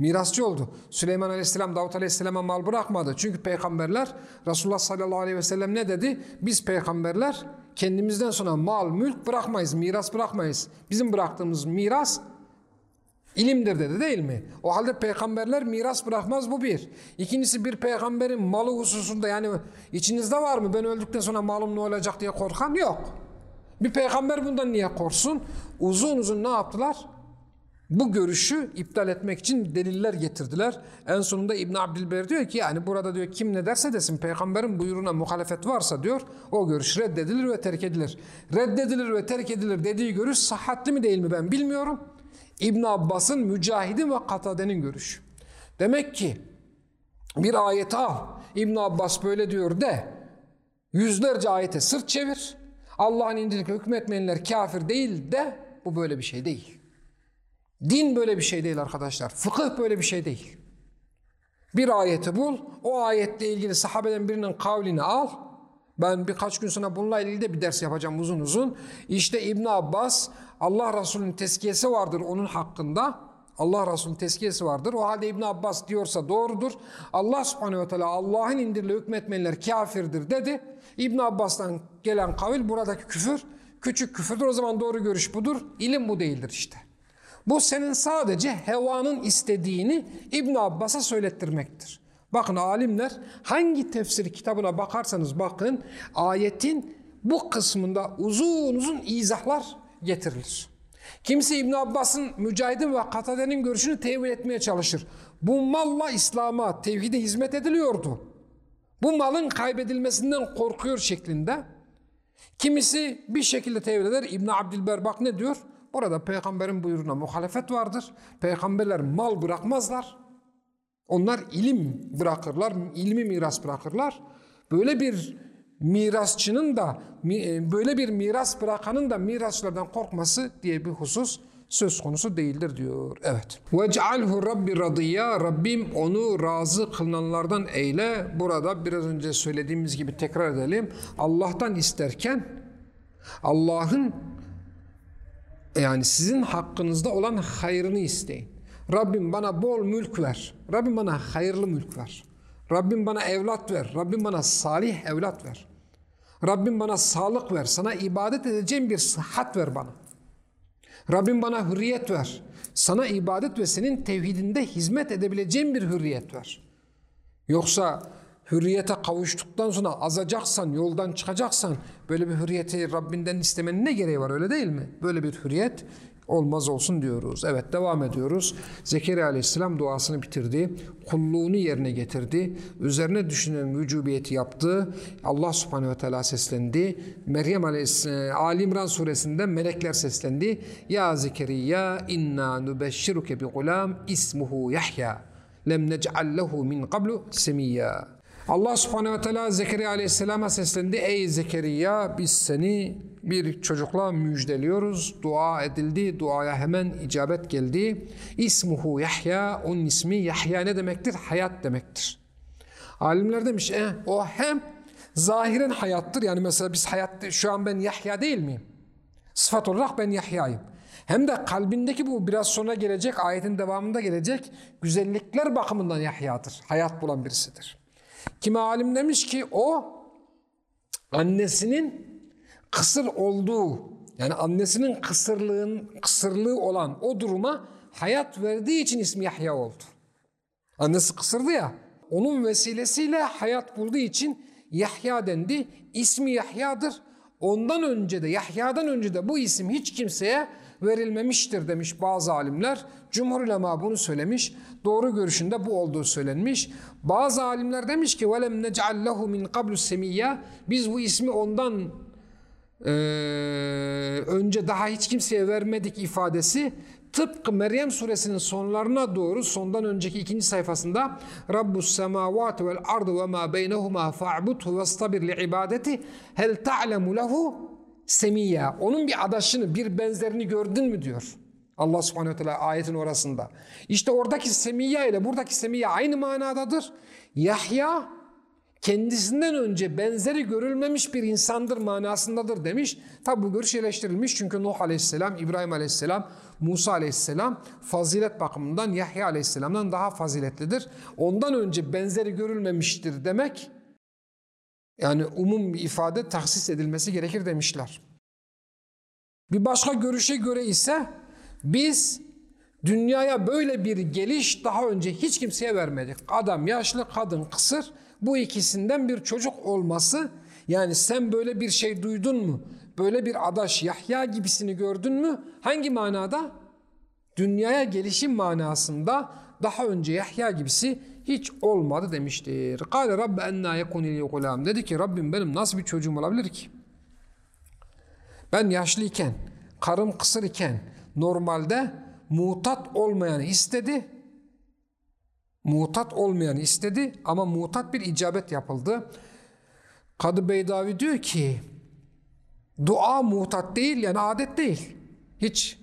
Mirasçı oldu. Süleyman Aleyhisselam Davut Aleyhisselam'a mal bırakmadı. Çünkü peygamberler Resulullah sallallahu aleyhi ve sellem ne dedi? Biz peygamberler kendimizden sonra mal, mülk bırakmayız, miras bırakmayız. Bizim bıraktığımız miras İlimdir dedi değil mi? O halde peygamberler miras bırakmaz bu bir. İkincisi bir peygamberin malı hususunda yani içinizde var mı ben öldükten sonra malım ne olacak diye korkan yok. Bir peygamber bundan niye korksun? Uzun uzun ne yaptılar? Bu görüşü iptal etmek için deliller getirdiler. En sonunda İbn Abdülber diyor ki yani burada diyor kim ne derse desin peygamberin buyruğuna muhalefet varsa diyor o görüş reddedilir ve terk edilir. Reddedilir ve terk edilir dediği görüş sahatli mi değil mi ben bilmiyorum. İbn Abbas'ın, Mücahid'in ve Katade'nin görüşü. Demek ki bir ayeti al. İbn Abbas böyle diyor de. Yüzlerce ayete sırt çevir. Allah'ın indirdiği hükmetmeyenler kafir değil de bu böyle bir şey değil. Din böyle bir şey değil arkadaşlar. Fıkıh böyle bir şey değil. Bir ayeti bul. O ayetle ilgili sahabeden birinin kavlini al. Ben birkaç gün sonra bununla ilgili de bir ders yapacağım uzun uzun. İşte İbn Abbas Allah Resulü'nün tezkiyesi vardır onun hakkında. Allah Resulü'nün tezkiyesi vardır. O halde İbn Abbas diyorsa doğrudur. Allah subhanehu ve teala Allah'ın indirdiği hükmetmeyenler kafirdir dedi. İbn Abbas'tan gelen kavil buradaki küfür küçük küfürdür. O zaman doğru görüş budur. İlim bu değildir işte. Bu senin sadece hevanın istediğini İbn Abbas'a söylettirmektir. Bakın alimler hangi tefsir kitabına bakarsanız bakın ayetin bu kısmında uzun uzun izahlar getirilir. Kimisi İbn Abbas'ın, Mücahid'in ve Katade'nin görüşünü tevil etmeye çalışır. Bu malla İslam'a, tevhide hizmet ediliyordu. Bu malın kaybedilmesinden korkuyor şeklinde. Kimisi bir şekilde tevil eder. İbn Abdülber bak ne diyor? Burada peygamberin buyruğuna muhalefet vardır. Peygamberler mal bırakmazlar. Onlar ilim bırakırlar, ilmi miras bırakırlar. Böyle bir mirasçının da e, böyle bir miras bırakanın da mirasçılardan korkması diye bir husus söz konusu değildir diyor. Evet. Vec'alhu rabbi radiyya Rabbim onu razı kılınanlardan eyle. Burada biraz önce söylediğimiz gibi tekrar edelim. Allah'tan isterken Allah'ın yani sizin hakkınızda olan hayrını isteyin. Rabbim bana bol mülk ver. Rabbim bana hayırlı mülk ver. Rabbim bana evlat ver. Rabbim bana salih evlat ver. Rabbim bana sağlık ver. Sana ibadet edeceğim bir sıhhat ver bana. Rabbim bana hürriyet ver. Sana ibadet ve senin tevhidinde hizmet edebileceğim bir hürriyet ver. Yoksa hürriyete kavuştuktan sonra azacaksan, yoldan çıkacaksan böyle bir hürriyeti Rabbinden istemenin ne gereği var öyle değil mi? Böyle bir hürriyet olmaz olsun diyoruz. Evet devam ediyoruz. Zekeriya aleyhisselam duasını bitirdi. Kulluğunu yerine getirdi. Üzerine düşünen vücubiyeti yaptı. Allah subhanehu ve teala seslendi. Meryem aleyhisselam Ali İmran suresinde melekler seslendi. Ya Zekeriya inna nubeshşiruke bi gulam ismuhu Yahya. Lem nec'al lehu min qablu semiyya. Allah subhanehu ve teala Zekeriya aleyhisselama seslendi. Ey Zekeriya biz seni bir çocukla müjdeliyoruz. Dua edildi. Duaya hemen icabet geldi. İsmuhu Yahya. Onun ismi Yahya ne demektir? Hayat demektir. Alimler demiş e, o hem zahiren hayattır. Yani mesela biz hayatta şu an ben Yahya değil miyim? Sıfat olarak ben Yahya'yım. Hem de kalbindeki bu biraz sonra gelecek ayetin devamında gelecek güzellikler bakımından Yahya'dır. Hayat bulan birisidir. Kimi alim demiş ki o annesinin kısır olduğu yani annesinin kısırlığın kısırlığı olan o duruma hayat verdiği için ismi Yahya oldu. Annesi kısırdı ya. Onun vesilesiyle hayat bulduğu için Yahya dendi. İsmi Yahya'dır. Ondan önce de Yahya'dan önce de bu isim hiç kimseye verilmemiştir demiş bazı alimler. Cumhur ulema bunu söylemiş. Doğru görüşünde bu olduğu söylenmiş. Bazı alimler demiş ki velem nec'al lehu min qablu biz bu ismi ondan e, önce daha hiç kimseye vermedik ifadesi tıpkı Meryem suresinin sonlarına doğru sondan önceki ikinci sayfasında Rabbus semavati vel ardu ve ma beynehuma fa'budhu vestabir li ibadeti hel ta'lemu lehu semiyya. Onun bir adaşını, bir benzerini gördün mü diyor. Allah subhanehu teala ayetin orasında. İşte oradaki semiyya ile buradaki semiyya aynı manadadır. Yahya kendisinden önce benzeri görülmemiş bir insandır manasındadır demiş. Tabi bu görüş eleştirilmiş çünkü Nuh aleyhisselam, İbrahim aleyhisselam, Musa aleyhisselam fazilet bakımından Yahya aleyhisselamdan daha faziletlidir. Ondan önce benzeri görülmemiştir demek yani umum bir ifade tahsis edilmesi gerekir demişler. Bir başka görüşe göre ise biz dünyaya böyle bir geliş daha önce hiç kimseye vermedik. Adam yaşlı, kadın kısır. Bu ikisinden bir çocuk olması yani sen böyle bir şey duydun mu? Böyle bir adaş Yahya gibisini gördün mü? Hangi manada? Dünyaya gelişim manasında daha önce Yahya gibisi hiç olmadı demiştir. Kale Rabbe enna yekunili gulam. Dedi ki Rabbim benim nasıl bir çocuğum olabilir ki? Ben yaşlıyken, karım kısır iken normalde mutat olmayanı istedi. Mutat olmayanı istedi ama mutat bir icabet yapıldı. Kadı Beydavi diyor ki dua mutat değil yani adet değil. Hiç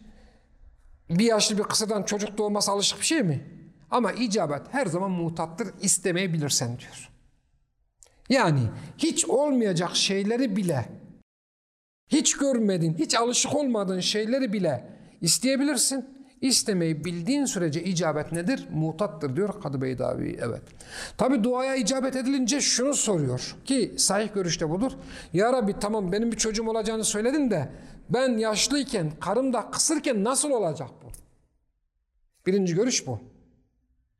bir yaşlı bir kısırdan çocuk doğması alışık bir şey mi? Ama icabet her zaman mutattır istemeyebilirsen diyor. Yani hiç olmayacak şeyleri bile hiç görmedin, hiç alışık olmadığın şeyleri bile isteyebilirsin. İstemeyi bildiğin sürece icabet nedir? Mutattır diyor Kadı Beydavi. Evet. Tabi duaya icabet edilince şunu soruyor ki sahih görüşte budur. Ya Rabbi tamam benim bir çocuğum olacağını söyledin de ben yaşlıyken, karım da kısırken nasıl olacak bu? Birinci görüş bu.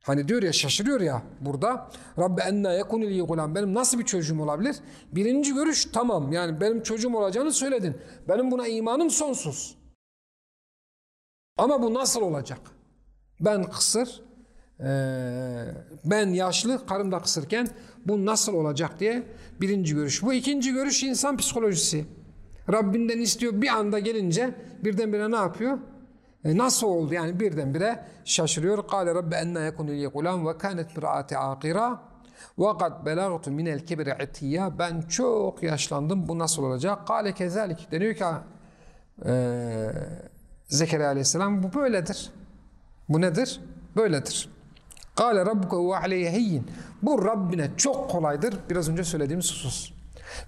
Hani diyor ya şaşırıyor ya burada. Rabbe enna yekunu li gulam. Benim nasıl bir çocuğum olabilir? Birinci görüş tamam. Yani benim çocuğum olacağını söyledin. Benim buna imanım sonsuz. Ama bu nasıl olacak? Ben kısır, ben yaşlı, karım da kısırken bu nasıl olacak diye birinci görüş. Bu ikinci görüş insan psikolojisi. Rabbinden istiyor bir anda gelince birdenbire ne yapıyor? E nasıl oldu yani birdenbire şaşırıyor. Kale Rabbi enna yekunu li gulam ve kanet mir'ati akira ve kad belagtu minel kibri itiyya. Ben çok yaşlandım. Bu nasıl olacak? Kale kezalik. Deniyor ki e, Zekeriya aleyhisselam bu böyledir. Bu nedir? Böyledir. Kale rabbuke ve aleyye heyyin. Bu Rabbine çok kolaydır. Biraz önce söylediğimiz husus.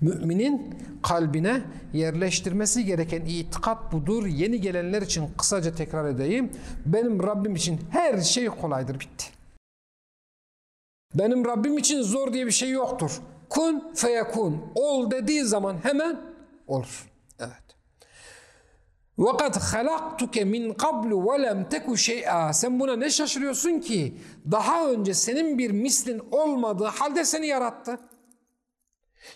Müminin kalbine yerleştirmesi gereken itikat budur. Yeni gelenler için kısaca tekrar edeyim. Benim Rabbim için her şey kolaydır. Bitti. Benim Rabbim için zor diye bir şey yoktur. Kun feyekun. Ol dediği zaman hemen olur. Evet. وَقَدْ خَلَقْتُكَ مِنْ قَبْلُ وَلَمْ تَكُ شَيْئًا Sen buna ne şaşırıyorsun ki? Daha önce senin bir mislin olmadığı halde seni yarattı.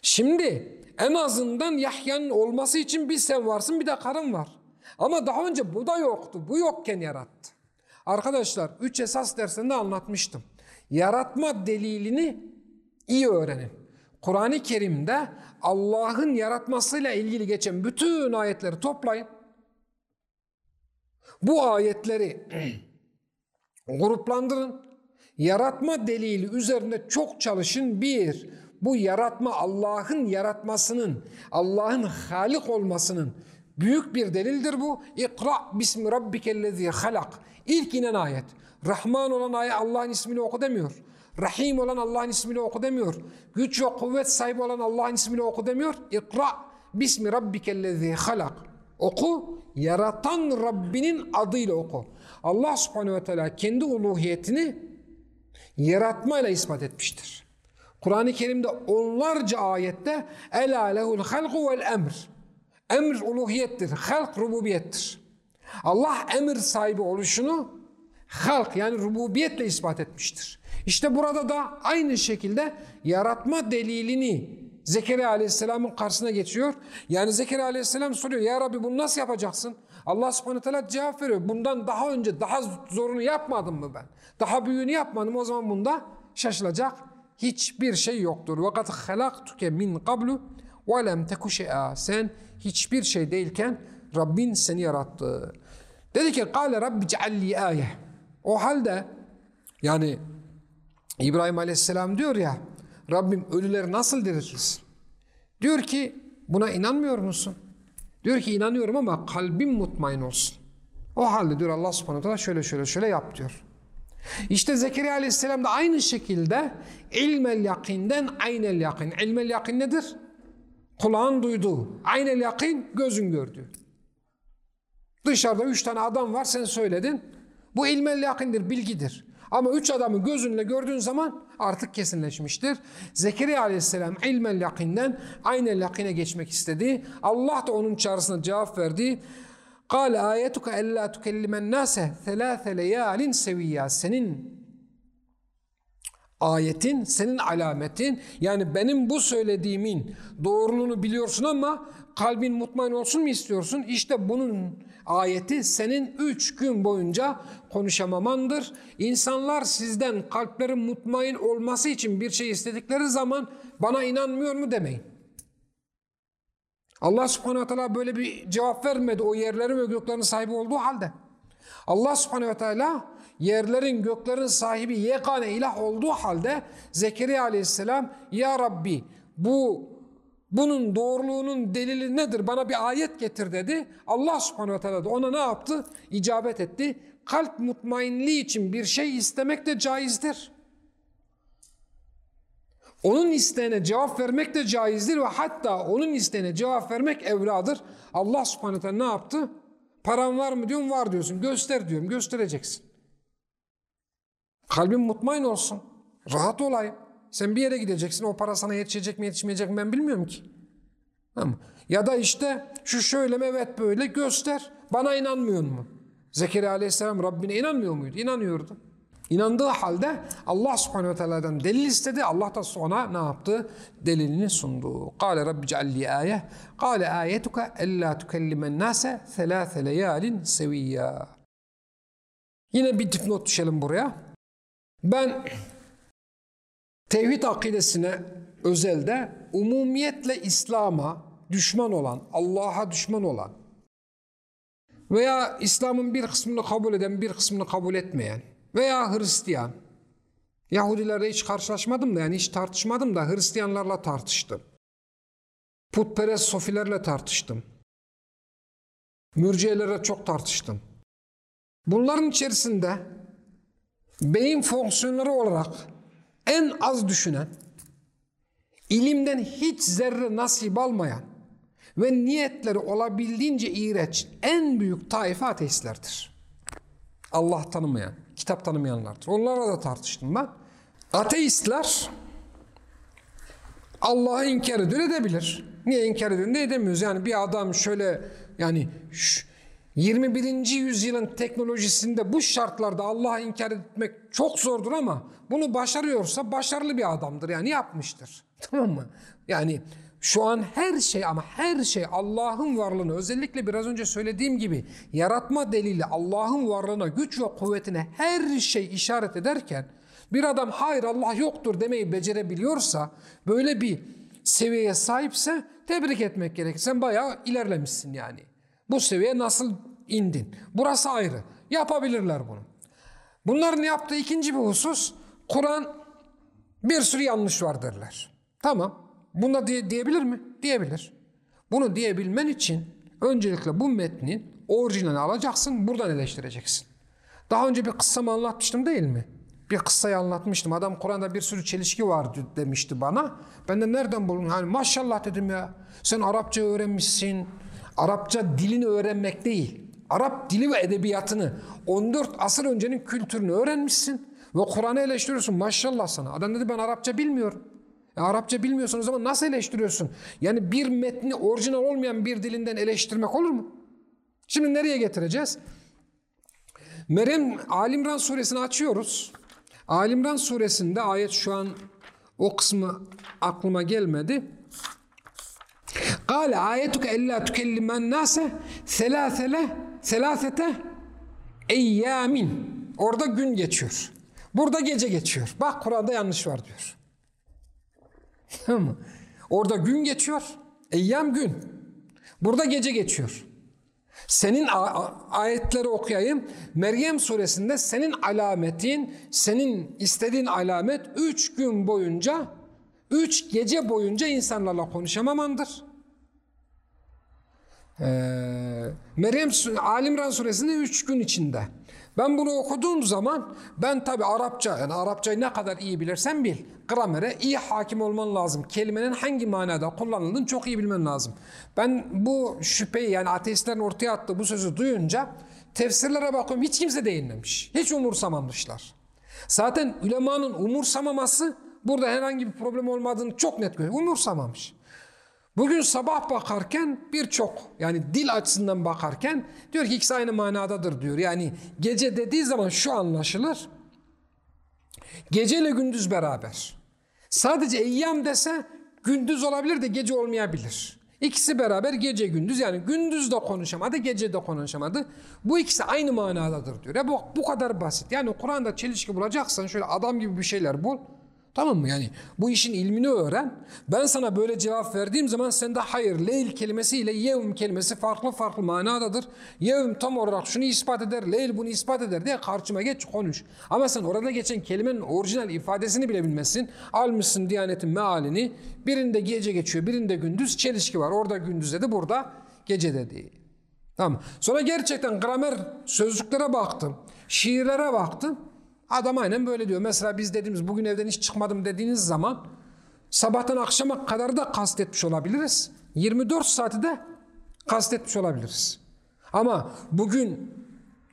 Şimdi en azından Yahya'nın olması için bir sen varsın bir de karın var. Ama daha önce bu da yoktu. Bu yokken yarattı. Arkadaşlar üç esas dersinde anlatmıştım. Yaratma delilini iyi öğrenin. Kur'an-ı Kerim'de Allah'ın yaratmasıyla ilgili geçen bütün ayetleri toplayın. Bu ayetleri gruplandırın. Yaratma delili üzerinde çok çalışın. Bir, bu yaratma Allah'ın yaratmasının, Allah'ın halik olmasının büyük bir delildir bu. İkra bismi rabbikellezi halak. İlk inen ayet. Rahman olan ayet Allah'ın ismini oku demiyor. Rahim olan Allah'ın ismini oku demiyor. Güç ve kuvvet sahibi olan Allah'ın ismini oku demiyor. İkra bismi rabbikellezi halak. Oku, yaratan Rabbinin adıyla oku. Allah subhanehu ve teala kendi uluhiyetini yaratmayla ispat etmiştir. Kur'an-ı Kerim'de onlarca ayette Ela lehul halku vel emr. Emr uluhiyettir, halk rububiyettir. Allah emir sahibi oluşunu halk yani rububiyetle ispat etmiştir. İşte burada da aynı şekilde yaratma delilini Zekeriya Aleyhisselam'ın karşısına geçiyor. Yani Zekeriya Aleyhisselam soruyor ya Rabbi bunu nasıl yapacaksın? Allah subhanahu teala cevap veriyor. Bundan daha önce daha zorunu yapmadım mı ben? Daha büyüğünü yapmadım o zaman bunda şaşılacak hiçbir şey yoktur. وَقَدْ خَلَقْتُكَ min qablu وَلَمْ تَكُ شَيْئًا Sen hiçbir şey değilken Rabbin seni yarattı. Dedi ki قَالَ رَبِّ جَعَلِّي آيَةً O halde yani İbrahim Aleyhisselam diyor ya Rabbim ölüleri nasıl diriltirsin? Diyor ki buna inanmıyor musun? Diyor ki inanıyorum ama kalbim mutmain olsun. O halde diyor Allah subhanahu teala şöyle şöyle şöyle yap diyor. İşte Zekeriya aleyhisselam da aynı şekilde ilmel yakinden aynel yakin. İlmel yakin nedir? Kulağın duyduğu. Aynel yakin gözün gördüğü. Dışarıda üç tane adam var sen söyledin. Bu ilmel yakindir, bilgidir. Ama üç adamı gözünle gördüğün zaman artık kesinleşmiştir. Zekeriya aleyhisselam ilmel yakinden aynel yakine geçmek istedi. Allah da onun çağrısına cevap verdi. Kale ayetuka ella tukellimen nase thelâthe leyalin seviyya. Senin ayetin, senin alametin yani benim bu söylediğimin doğruluğunu biliyorsun ama kalbin mutmain olsun mu istiyorsun? İşte bunun ayeti senin üç gün boyunca konuşamamandır. İnsanlar sizden kalplerin mutmain olması için bir şey istedikleri zaman bana inanmıyor mu demeyin. Allah subhanehu teala böyle bir cevap vermedi o yerlerin ve göklerin sahibi olduğu halde. Allah subhanehu teala yerlerin göklerin sahibi yegane ilah olduğu halde Zekeriya aleyhisselam Ya Rabbi bu bunun doğruluğunun delili nedir? Bana bir ayet getir dedi. Allah subhanehu teala da ona ne yaptı? İcabet etti. Kalp mutmainliği için bir şey istemek de caizdir. Onun isteğine cevap vermek de caizdir ve hatta onun isteğine cevap vermek evladır. Allah subhanahu teala ne yaptı? Paran var mı diyorum var diyorsun. Göster diyorum göstereceksin. Kalbin mutmain olsun. Rahat olayım. Sen bir yere gideceksin o para sana yetişecek mi yetişmeyecek mi ben bilmiyorum ki. Tamam. Ya da işte şu şöyle mi evet böyle göster. Bana inanmıyor mu? Zekeriya aleyhisselam Rabbine inanmıyor muydu? İnanıyordu. İnandığı halde Allah subhanehu ve teala'dan delil istedi. Allah da ona ne yaptı? Delilini sundu. Kale Rabbi cealli ayet. Kale ayetuke ella tukellimen nase thelâthe leyalin seviyya. Yine bir dipnot düşelim buraya. Ben tevhid akidesine özelde umumiyetle İslam'a düşman olan, Allah'a düşman olan veya İslam'ın bir kısmını kabul eden, bir kısmını kabul etmeyen veya Hristiyan. Yahudilerle hiç karşılaşmadım da yani hiç tartışmadım da Hristiyanlarla tartıştım. Putperest sofilerle tartıştım. Mürciyelere çok tartıştım. Bunların içerisinde beyin fonksiyonları olarak en az düşünen, ilimden hiç zerre nasip almayan ve niyetleri olabildiğince iğrenç en büyük taife ateistlerdir. Allah tanımayan, kitap tanımayanlardır. Onlarla da tartıştım ben. Ateistler Allah'ı inkar ediyor edebilir. Niye inkar ediyor? Ne edemiyoruz? Yani bir adam şöyle yani 21. yüzyılın teknolojisinde bu şartlarda Allah'ı inkar etmek çok zordur ama bunu başarıyorsa başarılı bir adamdır. Yani yapmıştır. Tamam mı? Yani şu an her şey ama her şey Allah'ın varlığını özellikle biraz önce söylediğim gibi yaratma delili Allah'ın varlığına güç ve kuvvetine her şey işaret ederken bir adam hayır Allah yoktur demeyi becerebiliyorsa böyle bir seviyeye sahipse tebrik etmek gerek. Sen bayağı ilerlemişsin yani. Bu seviyeye nasıl indin? Burası ayrı. Yapabilirler bunu. Bunların yaptığı ikinci bir husus Kur'an bir sürü yanlış var derler. Tamam. Bunda diye, diyebilir mi? Diyebilir. Bunu diyebilmen için öncelikle bu metnin orijinalini alacaksın, buradan eleştireceksin. Daha önce bir kıssamı anlatmıştım değil mi? Bir kıssayı anlatmıştım. Adam Kur'an'da bir sürü çelişki var demişti bana. Ben de nereden buldun? Hani maşallah dedim ya. Sen Arapça öğrenmişsin. Arapça dilini öğrenmek değil. Arap dili ve edebiyatını 14 asır öncenin kültürünü öğrenmişsin. Ve Kur'an'ı eleştiriyorsun. Maşallah sana. Adam dedi ben Arapça bilmiyorum. E, Arapça bilmiyorsun o zaman nasıl eleştiriyorsun? Yani bir metni orijinal olmayan bir dilinden eleştirmek olur mu? Şimdi nereye getireceğiz? Meryem Alimran suresini açıyoruz. Alimran suresinde ayet şu an o kısmı aklıma gelmedi. Kale ayetuke ella tükellimen nase selâsele selâsete eyyamin. Orada gün geçiyor. Burada gece geçiyor. Bak Kur'an'da yanlış var diyor. Orada gün geçiyor. Eyyam gün. Burada gece geçiyor. Senin ayetleri okuyayım. Meryem suresinde senin alametin, senin istediğin alamet üç gün boyunca, üç gece boyunca insanlarla konuşamamandır. Ee, Meryem Alimran suresinde üç gün içinde. Ben bunu okuduğum zaman ben tabi Arapça yani Arapçayı ne kadar iyi bilirsen bil. Gramere iyi hakim olman lazım. Kelimenin hangi manada kullanıldığını çok iyi bilmen lazım. Ben bu şüpheyi yani ateistlerin ortaya attığı bu sözü duyunca tefsirlere bakıyorum hiç kimse değinmemiş. Hiç umursamamışlar. Zaten ulemanın umursamaması burada herhangi bir problem olmadığını çok net görüyor. Umursamamış. Bugün sabah bakarken birçok yani dil açısından bakarken diyor ki ikisi aynı manadadır diyor. Yani gece dediği zaman şu anlaşılır. Gece ile gündüz beraber. Sadece eyyam dese gündüz olabilir de gece olmayabilir. İkisi beraber gece gündüz yani gündüz de konuşamadı gece de konuşamadı. Bu ikisi aynı manadadır diyor. Ya bu, bu kadar basit. Yani Kur'an'da çelişki bulacaksan şöyle adam gibi bir şeyler bul. Tamam mı? Yani bu işin ilmini öğren. Ben sana böyle cevap verdiğim zaman sen de hayır. Leyl kelimesiyle yevm kelimesi farklı farklı manadadır. Yevm tam olarak şunu ispat eder, leyl bunu ispat eder diye karşıma geç konuş. Ama sen orada geçen kelimenin orijinal ifadesini bile bilmezsin. Almışsın Diyanet'in mealini. Birinde gece geçiyor, birinde gündüz. Çelişki var. Orada gündüz dedi, burada gece dedi. Tamam. Sonra gerçekten gramer sözlüklere baktım. Şiirlere baktım. Adam aynen böyle diyor. Mesela biz dediğimiz bugün evden hiç çıkmadım dediğiniz zaman sabahtan akşama kadar da kastetmiş olabiliriz. 24 saati de kastetmiş olabiliriz. Ama bugün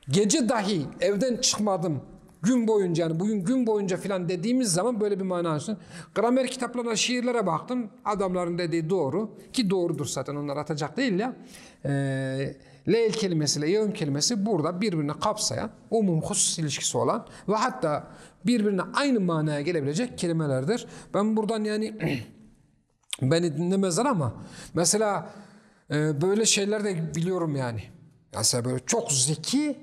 gece dahi evden çıkmadım gün boyunca yani bugün gün boyunca filan dediğimiz zaman böyle bir manası. Gramer kitaplarına, şiirlere baktım. Adamların dediği doğru ki doğrudur zaten onlar atacak değil ya. Ee, Leyl kelimesiyle yevm kelimesi burada birbirini kapsayan, umum husus ilişkisi olan ve hatta birbirine aynı manaya gelebilecek kelimelerdir. Ben buradan yani beni dinlemezler ama mesela e, böyle şeyler de biliyorum yani. Mesela böyle çok zeki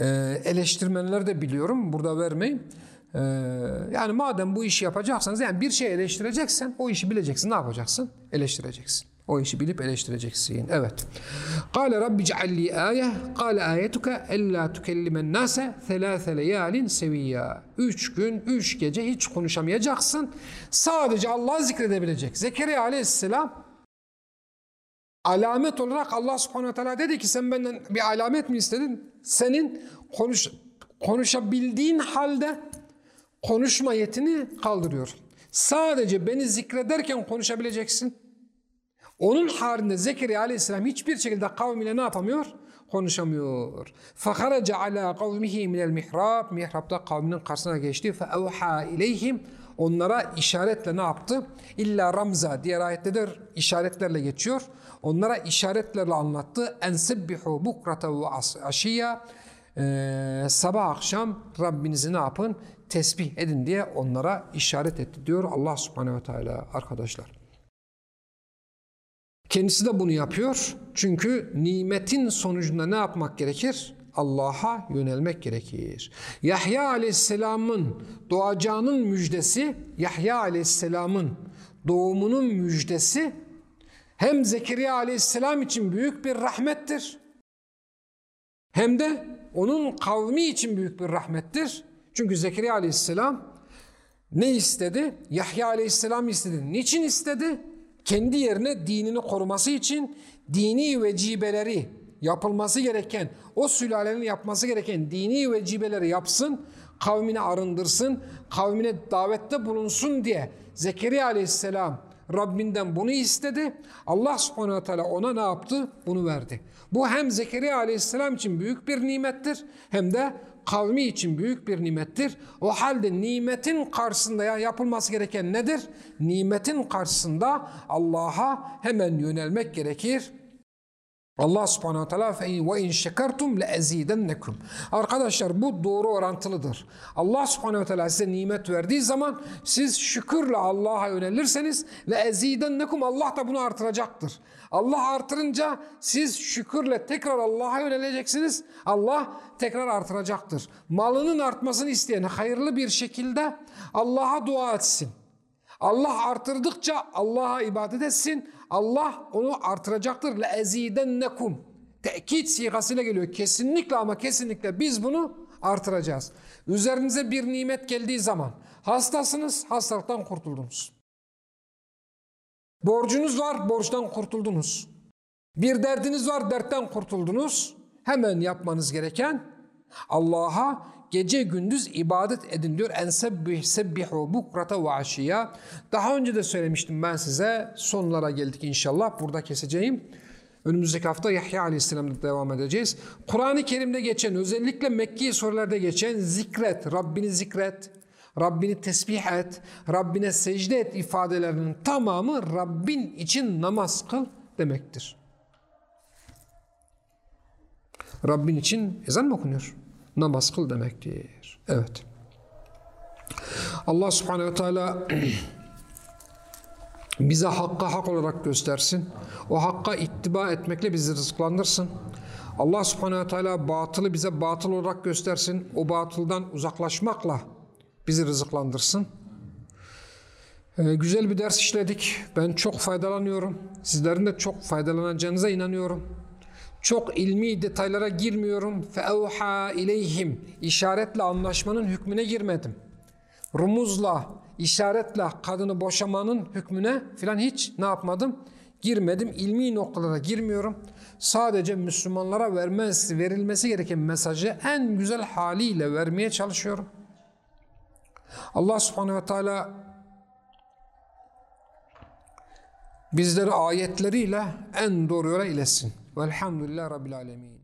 e, eleştirmenler de biliyorum. Burada vermeyeyim. E, yani madem bu işi yapacaksanız yani bir şey eleştireceksen o işi bileceksin. Ne yapacaksın? Eleştireceksin. O işi bilip eleştireceksin. Evet. Kale Rabbi cealli ayeh. Kale ayetuke ella tükellimen nase thelâthe leyalin seviyya. Üç gün, üç gece hiç konuşamayacaksın. Sadece Allah'ı zikredebilecek. Zekeriya aleyhisselam alamet olarak Allah subhanahu teala dedi ki sen benden bir alamet mi istedin? Senin konuş, konuşabildiğin halde konuşma yetini kaldırıyor. Sadece beni zikrederken konuşabileceksin. Onun haricinde Zekeriya aleyhisselam hiçbir şekilde kavmiyle ne yapamıyor? Konuşamıyor. فَخَرَجَ عَلَى قَوْمِهِ مِنَ الْمِحْرَابِ Mihrapta kavminin karşısına geçti. فَاَوْحَا اِلَيْهِمْ Onlara işaretle ne yaptı? İlla ramza diğer ayette de işaretlerle geçiyor. Onlara işaretlerle anlattı. Ensebbihu bukrata ve aşiyya ee, sabah akşam Rabbinizi ne yapın? Tesbih edin diye onlara işaret etti diyor Allah subhanehu ve teala arkadaşlar. Kendisi de bunu yapıyor. Çünkü nimetin sonucunda ne yapmak gerekir? Allah'a yönelmek gerekir. Yahya aleyhisselamın doğacağının müjdesi, Yahya aleyhisselamın doğumunun müjdesi hem Zekeriya aleyhisselam için büyük bir rahmettir. Hem de onun kavmi için büyük bir rahmettir. Çünkü Zekeriya aleyhisselam ne istedi? Yahya aleyhisselam istedi. Niçin istedi? Kendi yerine dinini koruması için dini vecibeleri yapılması gereken, o sülalenin yapması gereken dini vecibeleri yapsın, kavmini arındırsın, kavmine davette bulunsun diye Zekeriya aleyhisselam Rabbinden bunu istedi. Allah subhanahu teala ona ne yaptı? Bunu verdi. Bu hem Zekeriya aleyhisselam için büyük bir nimettir hem de kavmi için büyük bir nimettir. O halde nimetin karşısında ya yapılması gereken nedir? Nimetin karşısında Allah'a hemen yönelmek gerekir. Allah subhanahu teala ve in şekertum le ezidennekum. Arkadaşlar bu doğru orantılıdır. Allah subhanahu teala size nimet verdiği zaman siz şükürle Allah'a yönelirseniz le ezidennekum Allah da bunu artıracaktır. Allah artırınca siz şükürle tekrar Allah'a yöneleceksiniz. Allah tekrar artıracaktır. Malının artmasını isteyen hayırlı bir şekilde Allah'a dua etsin. Allah artırdıkça Allah'a ibadet etsin. Allah onu artıracaktır. لَاَز۪يدَنَّكُمْ Tekit sigasıyla geliyor. Kesinlikle ama kesinlikle biz bunu artıracağız. Üzerinize bir nimet geldiği zaman hastasınız, hastalıktan kurtuldunuz. Borcunuz var, borçtan kurtuldunuz. Bir derdiniz var, dertten kurtuldunuz. Hemen yapmanız gereken Allah'a gece gündüz ibadet edin diyor. En sebbih sebbihu bukrata ve aşiya. Daha önce de söylemiştim ben size. Sonlara geldik inşallah. Burada keseceğim. Önümüzdeki hafta Yahya Aleyhisselam'da devam edeceğiz. Kur'an-ı Kerim'de geçen özellikle Mekki sorularda geçen zikret, Rabbini zikret, Rabbini tesbih et, Rabbine secde et ifadelerinin tamamı Rabbin için namaz kıl demektir. Rabbin için ezan mı okunuyor? Namaz kıl demektir. Evet. Allah subhanehu ve teala bize hakka hak olarak göstersin. O hakka ittiba etmekle bizi rızıklandırsın. Allah subhanehu ve teala batılı bize batıl olarak göstersin. O batıldan uzaklaşmakla bizi rızıklandırsın. Ee, güzel bir ders işledik. Ben çok faydalanıyorum. Sizlerin de çok faydalanacağınıza inanıyorum. Çok ilmi detaylara girmiyorum. فَاَوْحَا ileyhim işaretle anlaşmanın hükmüne girmedim. Rumuzla, işaretle kadını boşamanın hükmüne filan hiç ne yapmadım? Girmedim. İlmi noktalara girmiyorum. Sadece Müslümanlara vermesi, verilmesi gereken mesajı en güzel haliyle vermeye çalışıyorum. Allah subhanehu ve teala bizleri ayetleriyle en doğru yola iletsin. Velhamdülillah Rabbil Alemin.